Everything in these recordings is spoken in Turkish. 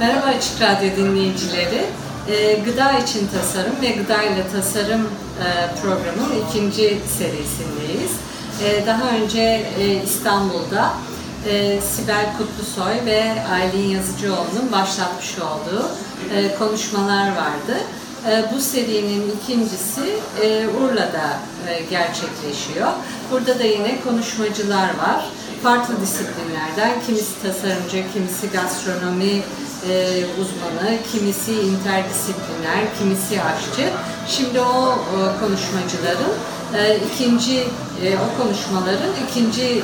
Merhaba Açık Radyo dinleyicileri. E, gıda için tasarım ve gıda ile tasarım e, programının ikinci serisindeyiz. E, daha önce e, İstanbul'da e, Sibel Kutlusoy ve Aylin Yazıcıoğlu'nun başlatmış olduğu konuşmalar vardı. Bu serinin ikincisi Urla'da gerçekleşiyor. Burada da yine konuşmacılar var. Farklı disiplinlerden, kimisi tasarımcı, kimisi gastronomi e, uzmanı, kimisi interdisipliner, kimisi aşçı. Şimdi o e, konuşmacıların e, ikinci, o konuşmaların ikinci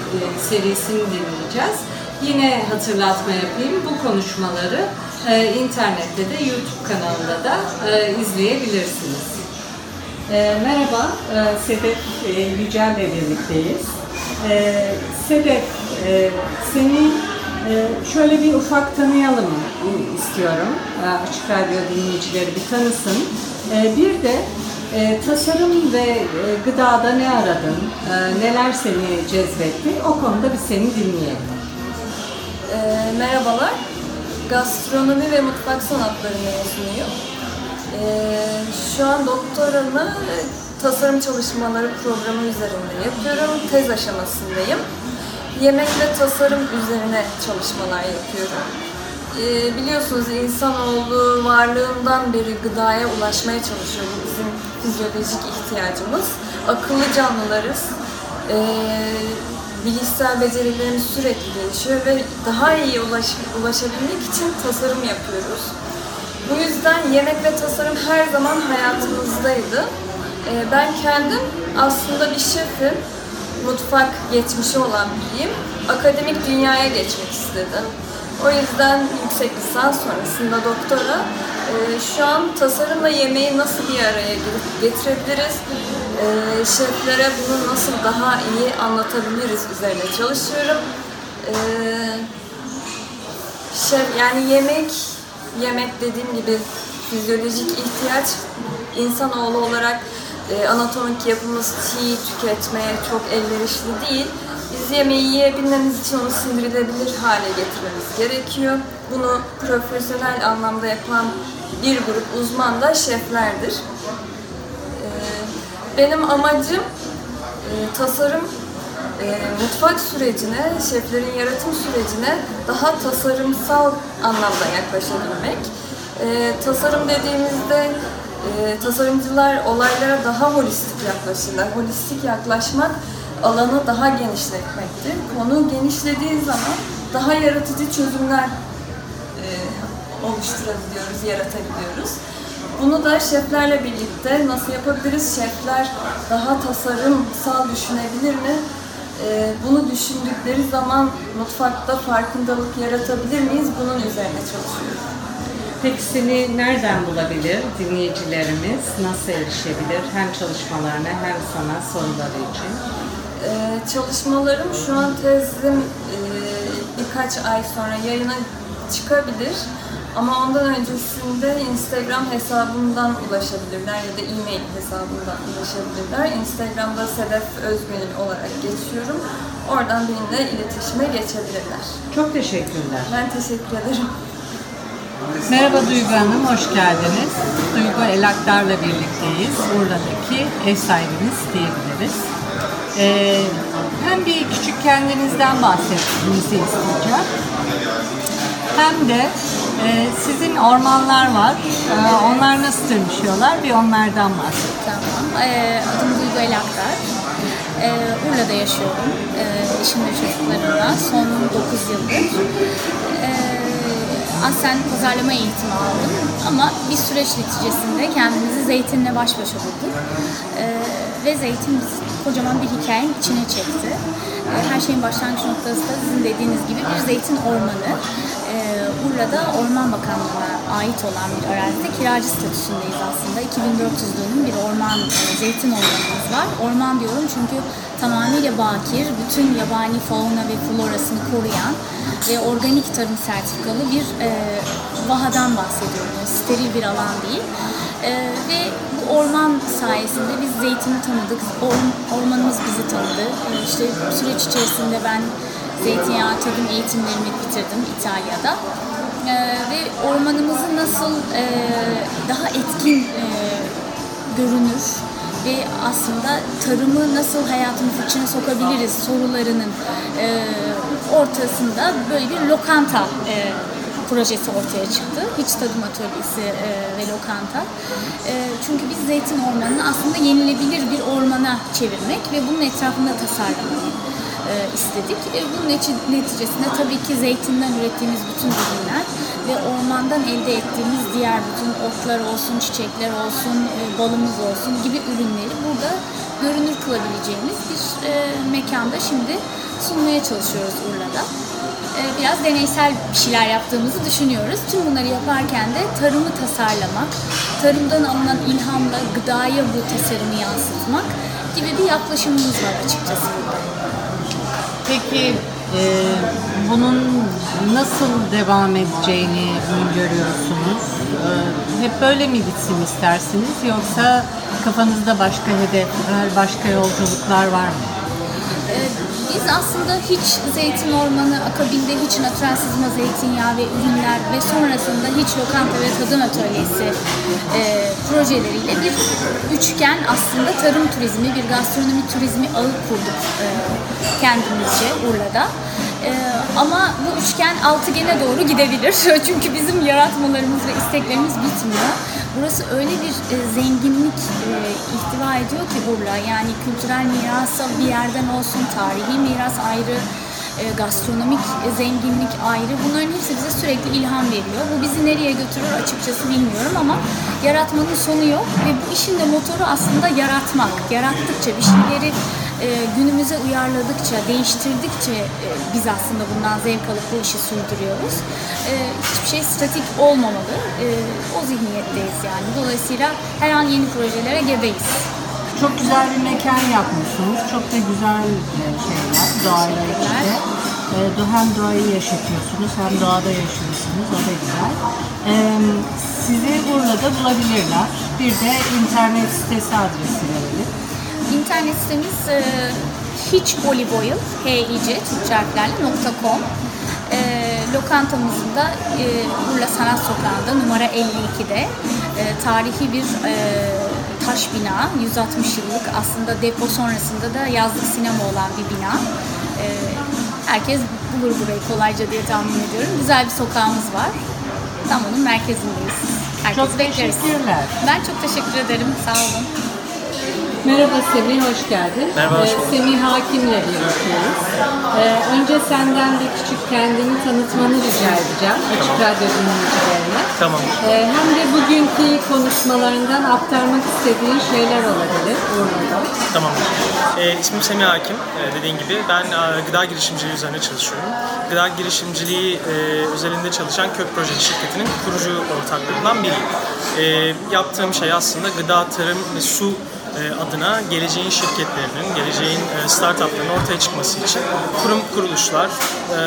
serisini dinleyeceğiz. Yine hatırlatma yapayım, bu konuşmaları internette de YouTube kanalında da izleyebilirsiniz. Merhaba, e, Sedef Yücel'le birlikteyiz. E, Sedef, seni ee, şöyle bir ufak tanıyalım istiyorum. Ee, Açık Radyo dinleyicileri bir tanısın. Ee, bir de e, tasarım ve e, gıdada ne aradın, e, neler seni cezbetti o konuda bir seni dinleyelim. E, merhabalar, gastronomi ve mutfak sanatları mezunuyum. E, şu an doktoramı tasarım çalışmaları programı üzerinde yapıyorum, tez aşamasındayım yemek ve tasarım üzerine çalışmalar yapıyorum. Ee, biliyorsunuz insanoğlu varlığından beri gıdaya ulaşmaya çalışıyor. Bu bizim fizyolojik ihtiyacımız. Akıllı canlılarız. Ee, bilişsel becerilerimiz sürekli gelişiyor ve daha iyi ulaş, ulaşabilmek için tasarım yapıyoruz. Bu yüzden yemek ve tasarım her zaman hayatımızdaydı. Ee, ben kendim aslında bir şefim mutfak geçmişi olan biriyim. Akademik dünyaya geçmek istedim. O yüzden yüksek lisans sonrasında doktora e, şu an tasarımla yemeği nasıl bir araya getirebiliriz, e, şeflere bunu nasıl daha iyi anlatabiliriz üzerine çalışıyorum. E, şef yani yemek, yemek dediğim gibi fizyolojik ihtiyaç insanoğlu olarak e, anatomik yapımız çiğ tüketmeye çok elverişli değil. Biz yemeği yiyebilmemiz için onu sindirilebilir hale getirmemiz gerekiyor. Bunu profesyonel anlamda yapan bir grup uzman da şeflerdir. E, benim amacım e, tasarım e, mutfak sürecine, şeflerin yaratım sürecine daha tasarımsal anlamda yaklaşabilmek. E, tasarım dediğimizde e, tasarımcılar olaylara daha holistik yaklaşırlar. Holistik yaklaşmak alanı daha genişletmektir. Konu genişlediği zaman daha yaratıcı çözümler e, oluşturabiliyoruz, yaratabiliyoruz. Bunu da şeflerle birlikte nasıl yapabiliriz? Şefler daha tasarımsal düşünebilir mi? E, bunu düşündükleri zaman mutfakta farkındalık yaratabilir miyiz? Bunun üzerine çalışıyoruz. Peki seni nereden bulabilir dinleyicilerimiz? Nasıl erişebilir hem çalışmalarına hem sana soruları için? Ee, çalışmalarım şu an tezim e, birkaç ay sonra yayına çıkabilir. Ama ondan öncesinde Instagram hesabımdan ulaşabilirler ya da e-mail hesabımdan ulaşabilirler. Instagram'da Sedef Özgünül olarak geçiyorum. Oradan benimle iletişime geçebilirler. Çok teşekkürler. Ben teşekkür ederim. Merhaba Duygu Hanım, hoş geldiniz. Duygu Elaktar'la birlikteyiz. Buradaki ev sahibimiz diyebiliriz. Ee, hem bir küçük kendinizden bahsetmenizi isteyeceğim. Hem de e, sizin ormanlar var. E, onlar nasıl dönüşüyorlar? Bir onlardan bahsedin. Tamam. E, adım Duygu Elaktar. E, Urla'da yaşıyorum. E, eşim ve çocuklarımla. Son 9 yıldır. Aslen pazarlama eğitimi aldım ama bir süreç neticesinde kendimizi zeytinle baş başa bulduk. Ee, ve zeytin bizi kocaman bir hikayenin içine çekti. E, her şeyin başlangıç noktası da sizin dediğiniz gibi bir zeytin ormanı. E, Urla'da Orman Bakanlığı'na ait olan bir arazide kiracı statüsündeyiz aslında. 2400 dönüm bir orman, e, zeytin ormanımız var. Orman diyorum çünkü tamamıyla bakir, bütün yabani fauna ve florasını koruyan ve organik tarım sertifikalı bir e, vahadan bahsediyorum. Steril bir alan değil. E, ve bu orman sayesinde biz zeytini tanıdık, Or- ormanımız bizi tanıdı. E, işte süreç içerisinde ben zeytinyağı tadım eğitimlerimi bitirdim İtalya'da. E, ve ormanımızı nasıl e, daha etkin e, görünür ve aslında tarımı nasıl hayatımız içine sokabiliriz sorularının e, ortasında böyle bir lokanta e, projesi ortaya çıktı. Hiç tadım atölyesi e, ve lokanta. E, çünkü biz zeytin ormanını aslında yenilebilir bir ormana çevirmek ve bunun etrafında tasarlamayı e, istedik. E, bunun neti- neticesinde tabii ki zeytinden ürettiğimiz bütün ürünler ve ormandan elde ettiğimiz diğer bütün otlar olsun, çiçekler olsun, e, balımız olsun gibi ürünleri burada görünür kılabileceğimiz bir e, mekanda şimdi sunmaya çalışıyoruz Urla'da. E, biraz deneysel bir şeyler yaptığımızı düşünüyoruz. Tüm bunları yaparken de tarımı tasarlamak, tarımdan alınan ilhamla gıdaya bu tasarımı yansıtmak gibi bir yaklaşımımız var açıkçası burada. Peki e, bunun nasıl devam edeceğini görüyorsunuz? E, hep böyle mi gitsin istersiniz yoksa kafanızda başka hedefler, başka yolculuklar var mı? Aslında hiç zeytin ormanı akabinde hiç natural sızma zeytinyağı ve ürünler ve sonrasında hiç lokanta ve tadım atölyesi e, projeleriyle bir üçgen aslında tarım turizmi, bir gastronomi turizmi ağı kurduk e, kendimizce Urla'da. E, ama bu üçgen altıgene doğru gidebilir. Çünkü bizim yaratmalarımız ve isteklerimiz bitmiyor. Burası öyle bir e, zenginlik e, ihtiva ediyor ki Urla. Yani kültürel mirasa bir yerden olsun, tarihi miras ayrı, e, gastronomik e, zenginlik ayrı. Bunların hepsi bize sürekli ilham veriyor. Bu bizi nereye götürür açıkçası bilmiyorum ama yaratmanın sonu yok ve bu işin de motoru aslında yaratmak. Yarattıkça bir şeyleri e, günümüze uyarladıkça, değiştirdikçe e, biz aslında bundan zevk alıp bu işi sürdürüyoruz. E, hiçbir şey statik olmamalı. E, o zihniyetteyiz yani. Dolayısıyla her an yeni projelere gebeyiz. Çok güzel bir mekan yapmışsınız. Çok da güzel e, şeyler doğayla içinde. E, hem doğayı yaşatıyorsunuz hem doğada yaşıyorsunuz. O da güzel. E, sizi Urla'da bulabilirler. Bir de internet sitesi adresi verelim. İnternet sitemiz e, hiç olive oil, H-I-C, Türkçe harflerle .com. E, lokantamızın da e, Urla Sanat Sokağı'nda numara 52'de e, tarihi bir e, taş bina, 160 yıllık aslında depo sonrasında da yazlık sinema olan bir bina. E, herkes bulur burayı kolayca diye tahmin ediyorum. Güzel bir sokağımız var. Tam onun merkezindeyiz. Herkes Çok bekleriz. teşekkürler. Ben çok teşekkür ederim. Sağ olun. Merhaba Semih, hoş geldin. Merhaba, hoş Ee, bulduk. Semih Hakim'le birlikteyiz. Ee, önce senden bir küçük kendini tanıtmanı rica edeceğim Açık Radyo dinleyicilerine. Tamam. Ee, hem de bugünkü konuşmalarından aktarmak istediğin şeyler olabilir Urla'da. Tamam. Ee, ismim Semih Hakim. Ee, dediğin gibi ben e, gıda girişimciliği üzerine çalışıyorum. Gıda girişimciliği e, özelinde çalışan Kök Projesi şirketinin kurucu ortaklarından biriyim. Ee, yaptığım şey aslında gıda, tarım ve su e, adına geleceğin şirketlerinin, geleceğin e, startupların ortaya çıkması için kurum kuruluşlar, e,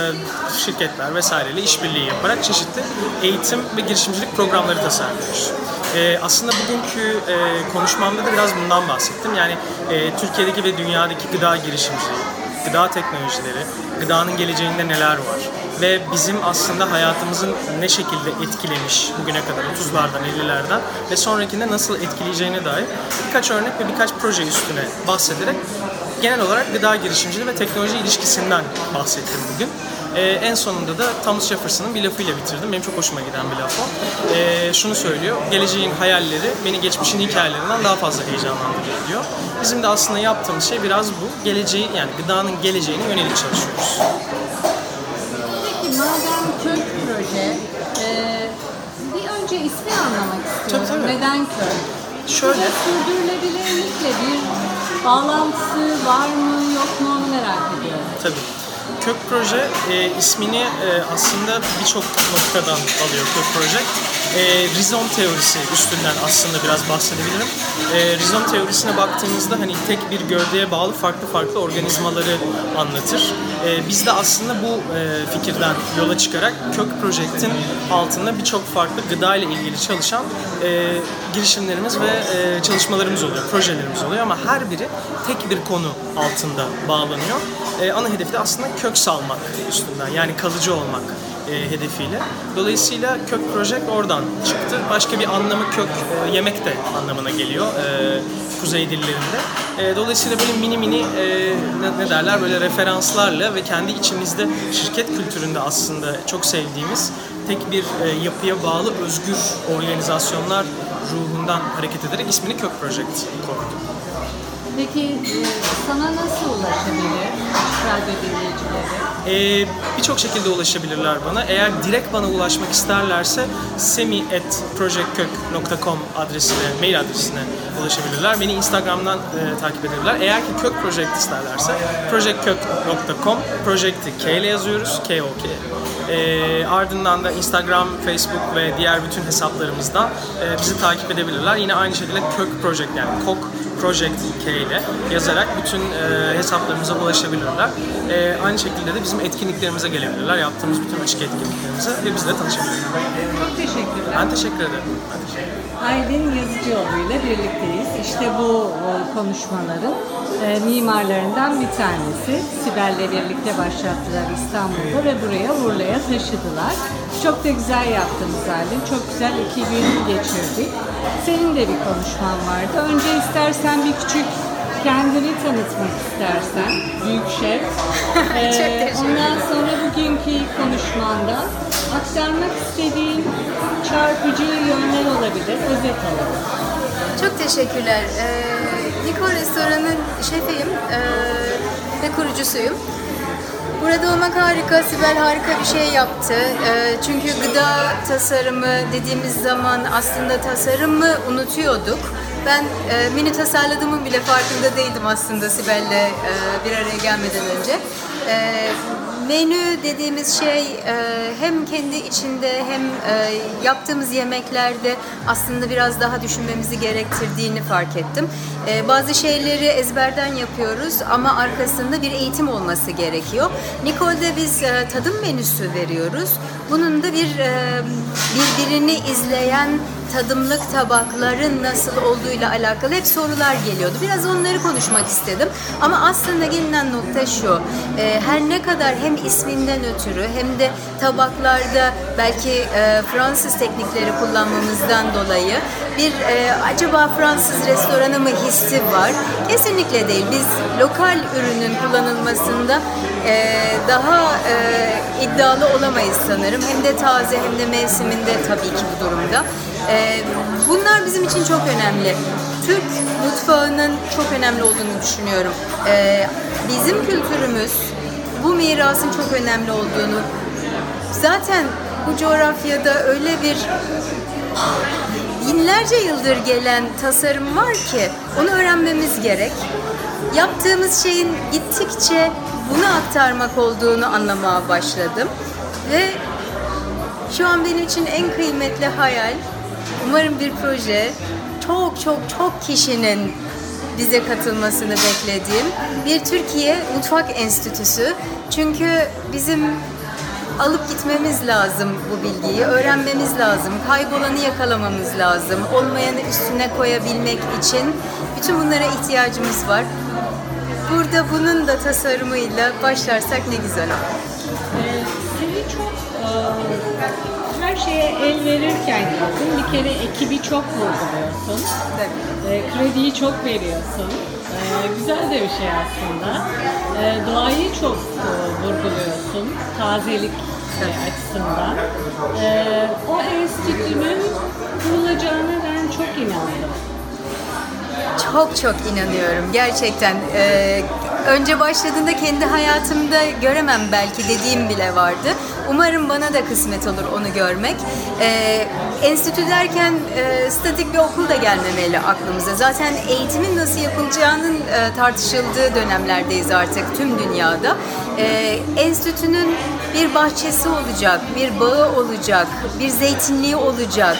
şirketler vesaireyle işbirliği yaparak çeşitli eğitim ve girişimcilik programları tasarlıyoruz. E, aslında bugünkü e, konuşmamda da biraz bundan bahsettim. Yani e, Türkiye'deki ve dünyadaki gıda girişimciliği, gıda teknolojileri, gıdanın geleceğinde neler var ve bizim aslında hayatımızın ne şekilde etkilemiş bugüne kadar 30'lardan 50'lerden ve sonrakinde nasıl etkileyeceğine dair birkaç örnek ve birkaç proje üstüne bahsederek genel olarak gıda girişimciliği ve teknoloji ilişkisinden bahsettim bugün. Ee, en sonunda da Thomas Jefferson'ın bir lafıyla bitirdim. Benim çok hoşuma giden bir laf o. Ee, şunu söylüyor, geleceğin hayalleri beni geçmişin hikayelerinden daha fazla heyecanlandırıyor diyor. Bizim de aslında yaptığımız şey biraz bu. Geleceği yani gıdanın geleceğine yönelik çalışıyoruz. Peki madem kök proje, e, bir önce ismi anlamak istiyorum. Tabii, tabii. Neden kök? Şöyle, sürdürülebilirlikle bir bağlantısı var mı yok mu onu merak ediyorum. Tabii. Kök Proje e, ismini e, aslında birçok noktadan alıyor Kök Proje. E, rizom teorisi üstünden aslında biraz bahsedebilirim. E, rizom teorisine baktığımızda hani tek bir gövdeye bağlı farklı farklı organizmaları anlatır. E, biz de aslında bu e, fikirden yola çıkarak Kök Project'in altında birçok farklı gıda ile ilgili çalışan e, girişimlerimiz ve e, çalışmalarımız oluyor, projelerimiz oluyor ama her biri tek bir konu altında bağlanıyor. E, ana hedefi de aslında kök salmak üstünden yani kalıcı olmak e, hedefiyle. Dolayısıyla kök project oradan çıktı. Başka bir anlamı kök e, yemek de anlamına geliyor e, kuzey dillerinde. E, dolayısıyla böyle mini mini e, ne, ne derler böyle referanslarla ve kendi içimizde şirket kültüründe aslında çok sevdiğimiz tek bir e, yapıya bağlı özgür organizasyonlar ruhundan hareket ederek ismini Kök Project koyduk. Peki e, sana nasıl ulaşabilir Radyo dinleyicileri? Ee, Birçok şekilde ulaşabilirler bana. Eğer direkt bana ulaşmak isterlerse semi.projectkök.com adresine, mail adresine ulaşabilirler. Beni Instagram'dan e, takip edebilirler. Eğer ki kök project isterlerse projectkök.com Project'i K ile yazıyoruz. K-O-K. E, ardından da Instagram, Facebook ve diğer bütün hesaplarımızdan e, bizi takip edebilirler. Yine aynı şekilde kök project yani kok Project K ile yazarak bütün e, hesaplarımıza ulaşabilirler. E, aynı şekilde de bizim etkinliklerimize gelebilirler. Yaptığımız bütün açık etkinliklerimize ve bizle tanışabilirler. Çok teşekkürler. Ben teşekkür ederim. Ben teşekkür ederim. Aydın Yazıcıoğlu ile birlikteyiz. İşte bu e, konuşmaların e, mimarlarından bir tanesi. Sibel'le birlikte başlattılar İstanbul'da ve buraya Urla'ya taşıdılar. Çok da güzel yaptınız Aydın. Çok güzel iki gün geçirdik. Senin de bir konuşman vardı. Önce istersen bir küçük kendini tanıtmak istersen. Büyük şef. Ee, ondan sonra bugünkü konuşmanda aktarmak istediğin çarpıcı yönler olabilir. Özet alalım. Çok teşekkürler. Ee, Nikol Restoran'ın şefiyim ee, ve kurucusuyum. Burada olmak harika, Sibel harika bir şey yaptı. Ee, çünkü gıda tasarımı dediğimiz zaman aslında tasarımı unutuyorduk. Ben e, mini tasarladığımın bile farkında değildim aslında Sibel'le e, bir araya gelmeden önce. E, menü dediğimiz şey e, hem kendi içinde hem e, yaptığımız yemeklerde aslında biraz daha düşünmemizi gerektirdiğini fark ettim. E, bazı şeyleri ezberden yapıyoruz ama arkasında bir eğitim olması gerekiyor. Nicole'de biz tadım menüsü veriyoruz. Bunun da bir birbirini izleyen tadımlık tabakların nasıl olduğuyla alakalı hep sorular geliyordu. Biraz onları konuşmak istedim. Ama aslında gelinen nokta şu. e, her ne kadar hem isminden ötürü hem de tabaklarda belki e, Fransız teknikleri kullanmamızdan dolayı bir e, acaba Fransız restoranı mı hissi var? Kesinlikle değil. Biz lokal ürünün kullanılmasında e, daha e, iddialı olamayız sanırım. Hem de taze hem de mevsiminde tabii ki bu durumda. Ee, bunlar bizim için çok önemli. Türk mutfağının çok önemli olduğunu düşünüyorum. Ee, bizim kültürümüz bu mirasın çok önemli olduğunu zaten bu coğrafyada öyle bir binlerce yıldır gelen tasarım var ki onu öğrenmemiz gerek. Yaptığımız şeyin gittikçe bunu aktarmak olduğunu anlamaya başladım ve şu an benim için en kıymetli hayal Umarım bir proje çok çok çok kişinin bize katılmasını beklediğim bir Türkiye Mutfak Enstitüsü. Çünkü bizim alıp gitmemiz lazım bu bilgiyi, öğrenmemiz lazım, kaybolanı yakalamamız lazım, olmayanı üstüne koyabilmek için bütün bunlara ihtiyacımız var. Burada bunun da tasarımıyla başlarsak ne güzel olur. Ee, seni çok e, her şeye el verirken. Bir kere ekibi çok vurguluyorsun. E, krediyi çok veriyorsun. E, güzel de bir şey aslında. E, doğayı çok e, vurguluyorsun. Tazelik e, açısından. E, o enstitünün kurulacağına ben çok inandım. Çok çok inanıyorum gerçekten. Ee, önce başladığında kendi hayatımda göremem belki dediğim bile vardı. Umarım bana da kısmet olur onu görmek. E, enstitü derken e, statik bir okul da gelmemeli aklımıza. Zaten eğitimin nasıl yapılacağının e, tartışıldığı dönemlerdeyiz artık tüm dünyada. E, enstitünün bir bahçesi olacak, bir bağı olacak, bir zeytinliği olacak.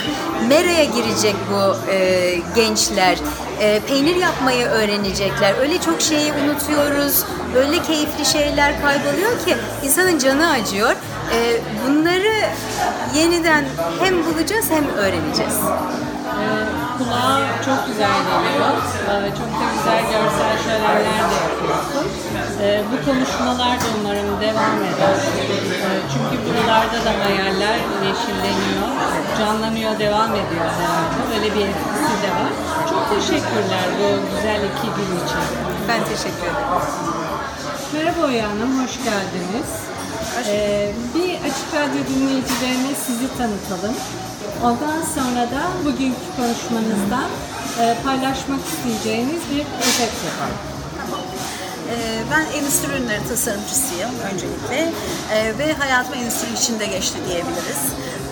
Mera'ya girecek bu e, gençler. E, peynir yapmayı öğrenecekler. Öyle çok şeyi unutuyoruz. Öyle keyifli şeyler kayboluyor ki insanın canı acıyor. E, bunları yeniden hem bulacağız hem öğreneceğiz. Ee, kulağa çok güzel geliyor. Ee, çok da güzel görsel şölenler de yapıyorsun. Ee, bu konuşmalar da umarım devam eder. Da hayaller yeşilleniyor, canlanıyor, devam ediyor herhalde. Böyle bir etkisi de var. Çok teşekkürler bu güzel iki gün için. Ben teşekkür ederim. Merhaba Oya Hanım, hoş geldiniz. Ee, bir Açık Radyo dinleyicilerine sizi tanıtalım. Ondan sonra da bugünkü konuşmanızdan e, paylaşmak isteyeceğiniz bir özet yapalım. Ee, Ben endüstri ürünleri tasarımcısıyım öncelikle Ee, ve hayatım endüstri içinde geçti diyebiliriz.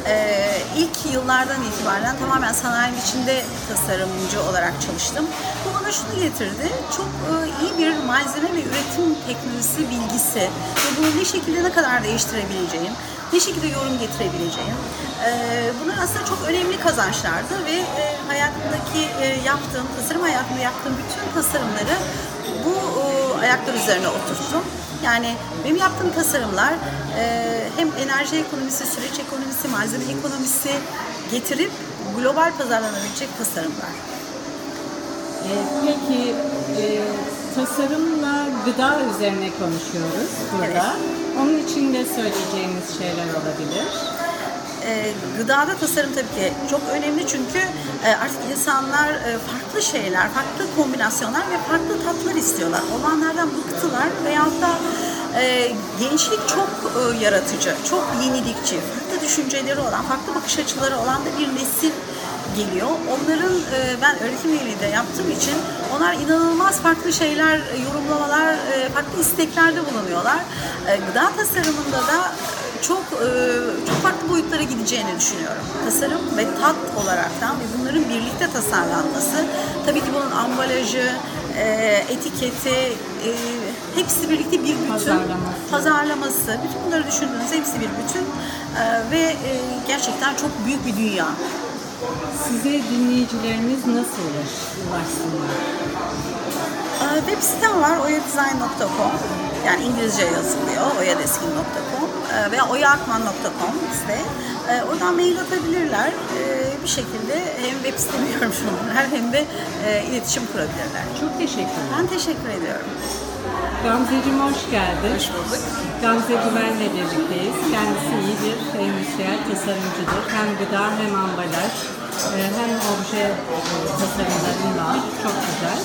Ee, İlk yıllardan itibaren tamamen sanayinin içinde tasarımcı olarak çalıştım. Bu bana şunu getirdi, çok e, iyi bir malzeme ve üretim teknolojisi bilgisi ve bunu ne şekilde ne kadar değiştirebileceğim, ne şekilde yorum getirebileceğim. Ee, Bunlar aslında çok önemli kazançlardı ve e, hayatımdaki e, yaptığım, tasarım hayatımda yaptığım bütün tasarımları e, ayaklar üzerine oturttum. Yani benim yaptığım tasarımlar e, hem enerji ekonomisi, süreç ekonomisi, malzeme ekonomisi getirip global pazarlanabilecek tasarımlar. Ee, peki e, tasarımla gıda üzerine konuşuyoruz burada. Onun için de söyleyeceğiniz şeyler olabilir. E, gıdada tasarım tabii ki çok önemli çünkü e, artık insanlar e, farklı şeyler, farklı kombinasyonlar ve farklı tatlar istiyorlar. Olanlardan bıktılar veyahut da e, gençlik çok e, yaratıcı, çok yenilikçi, farklı düşünceleri olan, farklı bakış açıları olan da bir nesil geliyor. Onların e, ben öğretim üyeliği de yaptığım için onlar inanılmaz farklı şeyler, e, yorumlamalar, e, farklı isteklerde bulunuyorlar. E, Gıda tasarımında da çok e, çok farklı boyutlara gideceğini düşünüyorum. Tasarım ve tat olaraktan ve bunların birlikte tasarlanması, tabii ki bunun ambalajı, e, etiketi, e, hepsi birlikte bir bütün. Pazarlaması. Pazarlaması, bütün bunları düşündüğünüz hepsi bir bütün ve gerçekten çok büyük bir dünya. Size dinleyicilerimiz nasıl ulaş- ulaşsınlar? Web sitem var oyadesign.com yani İngilizce yazılıyor oyadeskin.com e, veya oyaakman.com site. Ee, Oradan mail atabilirler. Ee, Bir şekilde hem web sitemi görmüş olurlar hem de e, iletişim kurabilirler. Çok teşekkürler. Ben teşekkür ediyorum. Gamzeciğim hoş geldin. Hoş bulduk. Gamze Güven'le birlikteyiz. Kendisi iyi bir endüstriyel tasarımcıdır. Hem gıda hem ambalaj e, hem obje e, tasarımları var. Çok güzel.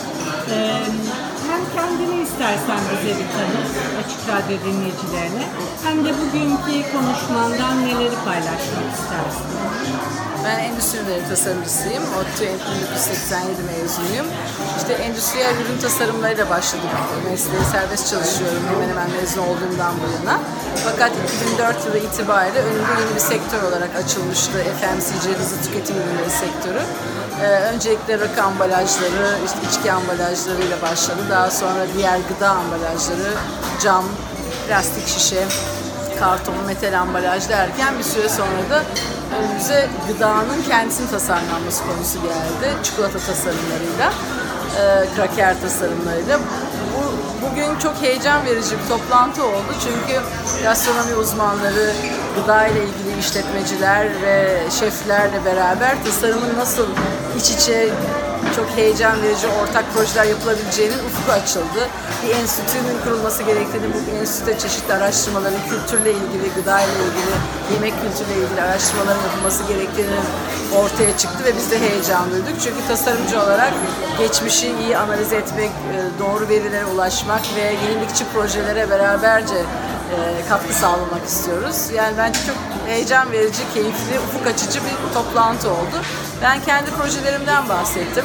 Hem kendini istersen bize bir tanıt Açık Radyo dinleyicilerine hem de bugünkü konuşmandan neleri paylaşmak istersin? Ben endüstri ürünleri tasarımcısıyım. ODTÜ 1987 mezunuyum. İşte endüstriyel ürün tasarımlarıyla başladım. Mesleği serbest çalışıyorum hemen hemen mezun olduğumdan bu yana. Fakat 2004 yılı itibariyle önümde yeni bir sektör olarak açılmıştı. FMCG, hızlı tüketim ürünleri sektörü. Ee, öncelikle rakı ambalajları, işte içki ambalajlarıyla başladı. Daha sonra diğer gıda ambalajları, cam, plastik şişe, karton, metal ambalaj derken bir süre sonra da önümüze gıdanın kendisinin tasarlanması konusu geldi. Çikolata tasarımlarıyla, e, kraker tasarımlarıyla. Bu, bugün çok heyecan verici bir toplantı oldu çünkü gastronomi uzmanları, gıda ile ilgili işletmeciler ve şeflerle beraber tasarımın nasıl iç içe çok heyecan verici ortak projeler yapılabileceğinin ufku açıldı. Bir enstitünün kurulması gerektiğini, bu enstitüde çeşitli araştırmaların kültürle ilgili, gıda ile ilgili, yemek kültürle ilgili araştırmaların yapılması gerektiğini ortaya çıktı ve biz de heyecan duyduk. Çünkü tasarımcı olarak geçmişi iyi analiz etmek, e, doğru verilere ulaşmak ve yenilikçi projelere beraberce e, katkı sağlamak istiyoruz. Yani bence çok heyecan verici, keyifli, ufuk açıcı bir toplantı oldu. Ben kendi projelerimden bahsettim.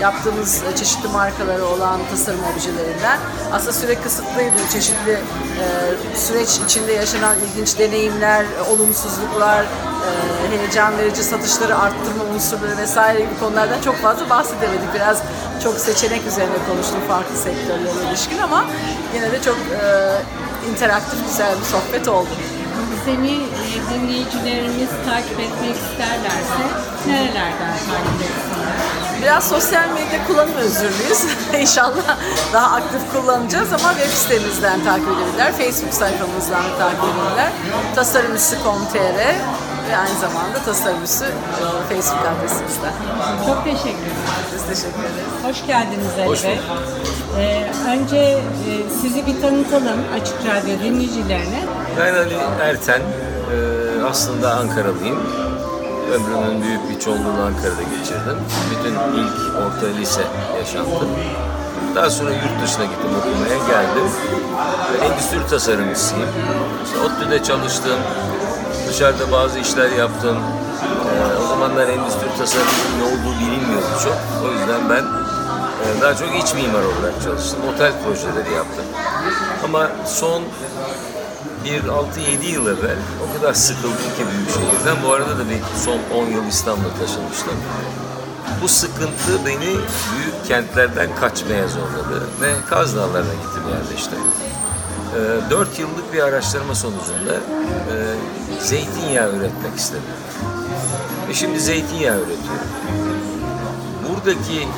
yaptığımız e, çeşitli markaları olan tasarım objelerinden. Aslında süre kısıtlıydı. Çeşitli e, süreç içinde yaşanan ilginç deneyimler, e, olumsuzluklar, e, heyecan verici satışları arttırma unsurları vesaire gibi konulardan çok fazla bahsedemedik. Biraz çok seçenek üzerine konuştum farklı sektörlere ilişkin ama yine de çok e, interaktif güzel bir sohbet oldu. Seni e, dinleyicilerimiz takip etmek isterlerse nerelerden takip etsinler? Biraz sosyal medya kullanım özürlüyüz. İnşallah daha aktif kullanacağız ama web sitemizden takip edebilirler. Facebook sayfamızdan da takip edebilirler. Tasarımüssü.com.tr ve aynı zamanda tasarımüssü e, Facebook adresimizden. Çok teşekkür ederim. Biz teşekkür ederiz. Hoş geldiniz Ali Bey. Ee, önce e, sizi bir tanıtalım Açık Radyo dinleyicilerine. Ben Ali Erten, Ee, aslında Ankaralıyım. Ömrümün büyük bir çoğunluğunu Ankara'da geçirdim. Bütün ilk orta lise yaşantım. Daha sonra yurt dışına gittim okumaya geldim. Endüstri tasarımcısıyım. İşte ODTÜ'de çalıştım. Dışarıda bazı işler yaptım. Ee, o zamanlar endüstri tasarımının ne olduğu bilinmiyordu çok. O yüzden ben daha çok iç mimar olarak çalıştım. Otel projeleri yaptım. Ama son bir 6-7 yıl evvel o kadar sıkıldım ki büyük şehirden. Bu arada da bir son 10 yıl İstanbul'a taşınmıştım. Bu sıkıntı beni büyük kentlerden kaçmaya zorladı ve Kaz Dağları'na gittim yerleştim. Ee, 4 yıllık bir araştırma sonucunda e, zeytinyağı üretmek istedim. Ve şimdi zeytinyağı üretiyorum. Buradaki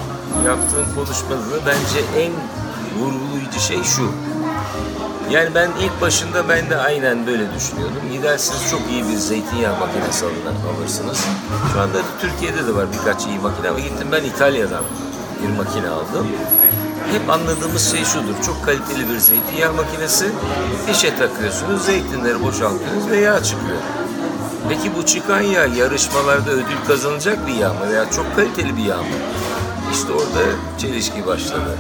yaptığım konuşmada bence en vurgulayıcı şey şu. Yani ben ilk başında ben de aynen böyle düşünüyordum. Gidersiniz çok iyi bir zeytinyağı makinesi alın- alırsınız. Şu anda Türkiye'de de var birkaç iyi makine ama gittim ben İtalya'dan bir makine aldım. Hep anladığımız şey şudur. Çok kaliteli bir zeytinyağı makinesi. Fişe takıyorsunuz, zeytinleri boşaltıyorsunuz ve yağ çıkıyor. Peki bu çıkan yağ yarışmalarda ödül kazanacak bir yağ mı veya çok kaliteli bir yağ mı? İşte orada çelişki başladı.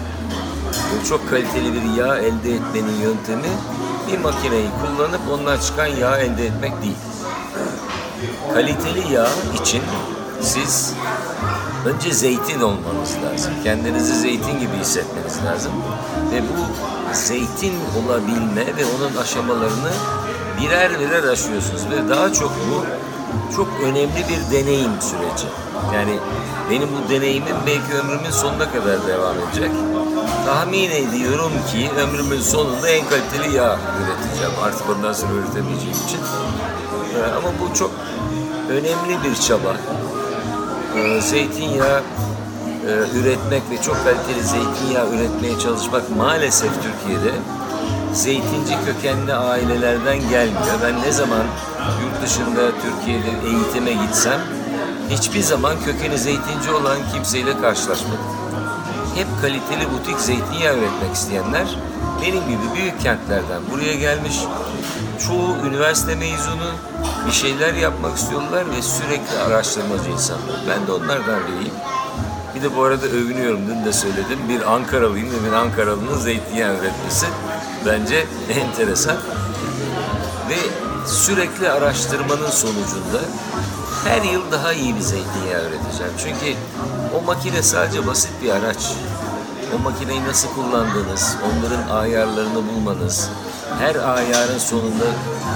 Bu çok kaliteli bir yağ elde etmenin yöntemi bir makineyi kullanıp ondan çıkan yağ elde etmek değil. Kaliteli yağ için siz önce zeytin olmanız lazım. Kendinizi zeytin gibi hissetmeniz lazım. Ve bu zeytin olabilme ve onun aşamalarını birer birer aşıyorsunuz. Ve daha çok bu çok önemli bir deneyim süreci. Yani benim bu deneyimim belki ömrümün sonuna kadar devam edecek. Tahmin ediyorum ki ömrümün sonunda en kaliteli yağ üreteceğim. Artık ondan sonra üretemeyeceğim için. Ee, ama bu çok önemli bir çaba. Ee, zeytinyağı e, üretmek ve çok kaliteli zeytinyağı üretmeye çalışmak maalesef Türkiye'de zeytinci kökenli ailelerden gelmiyor. Ben ne zaman yurt dışında Türkiye'de eğitime gitsem hiçbir zaman kökeni zeytinci olan kimseyle karşılaşmadım. Hep kaliteli butik zeytinyağı üretmek isteyenler benim gibi büyük kentlerden buraya gelmiş. Çoğu üniversite mezunu bir şeyler yapmak istiyorlar ve sürekli araştırmacı insanlar. Ben de onlardan biriyim. Bir de bu arada övünüyorum, dün de söyledim. Bir Ankaralıyım ve bir Ankaralı'nın zeytinyağı üretmesi bence enteresan. Ve sürekli araştırmanın sonucunda her yıl daha iyi bir zeytinyağı üreteceğim. Çünkü o makine sadece basit bir araç. O makineyi nasıl kullandığınız, onların ayarlarını bulmanız, her ayarın sonunda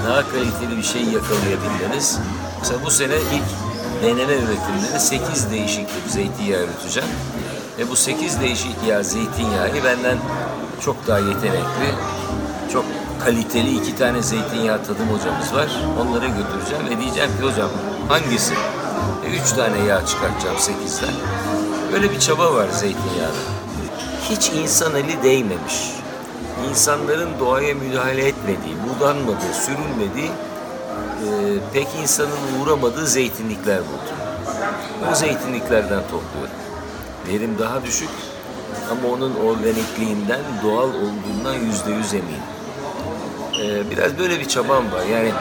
daha kaliteli bir şey yakalayabilmeniz. Mesela bu sene ilk deneme üretimleri 8 değişik tip zeytinyağı üreteceğim. Ve bu 8 değişik yağ zeytinyağı benden çok daha yetenekli, çok kaliteli iki tane zeytinyağı tadım hocamız var. Onlara götüreceğim ve diyeceğim ki hocam hangisi? E, üç tane yağ çıkartacağım sekizden. Böyle bir çaba var zeytinyağda. Hiç insan eli değmemiş. İnsanların doğaya müdahale etmediği, budanmadığı, sürülmediği, e, pek insanın uğramadığı zeytinlikler buldum. Bu zeytinliklerden topluyorum. Verim daha düşük ama onun organikliğinden, doğal olduğundan yüzde yüz eminim. Ee, biraz böyle bir çabam var. Yani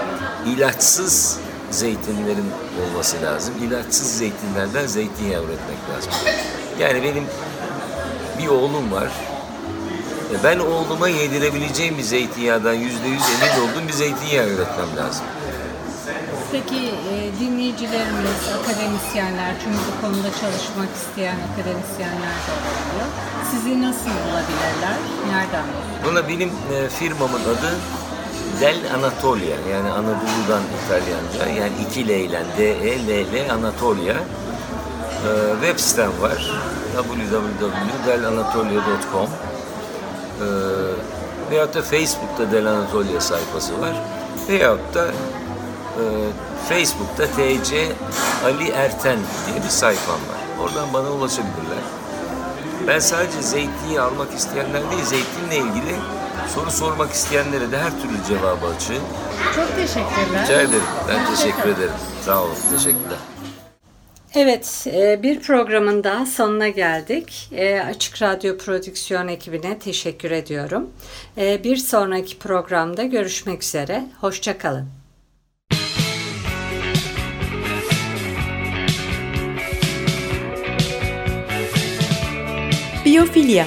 ilaçsız zeytinlerin olması lazım. İlaçsız zeytinlerden zeytinyağı üretmek lazım. Yani benim bir oğlum var. E, Ben oğluma yedirebileceğim bir zeytinyağdan yüzde yüz emin olduğum bir zeytinyağı üretmem lazım. peki e, dinleyicilerimiz, akademisyenler, çünkü bu konuda çalışmak isteyen akademisyenler de olabiliyor. Sizi nasıl bulabilirler? Nereden? Buna benim e, firmamın adı Del Anatolia yani Anadolu'dan İtalyanca yani iki L ile D E L L Anatolia E, web sitem var www.delanatolia.com e, veyahut da Facebook'ta Del Anatolia sayfası var veyahut da e, Facebook'ta TC Ali Erten diye bir sayfam var. Oradan bana ulaşabilirler. Ben sadece zeytinyağı almak isteyenler değil, zeytinle ilgili soru sormak isteyenlere de her türlü cevabı açığım. Çok teşekkürler. Rica ederim. Ben teşekkür ederim. Sağ olun. Teşekkürler. Evet, e, bir programın daha sonuna geldik. E, Açık Radyo Prodüksiyon ekibine teşekkür ediyorum. E, Bir sonraki programda görüşmek üzere. Hoşçakalın. Biyofilya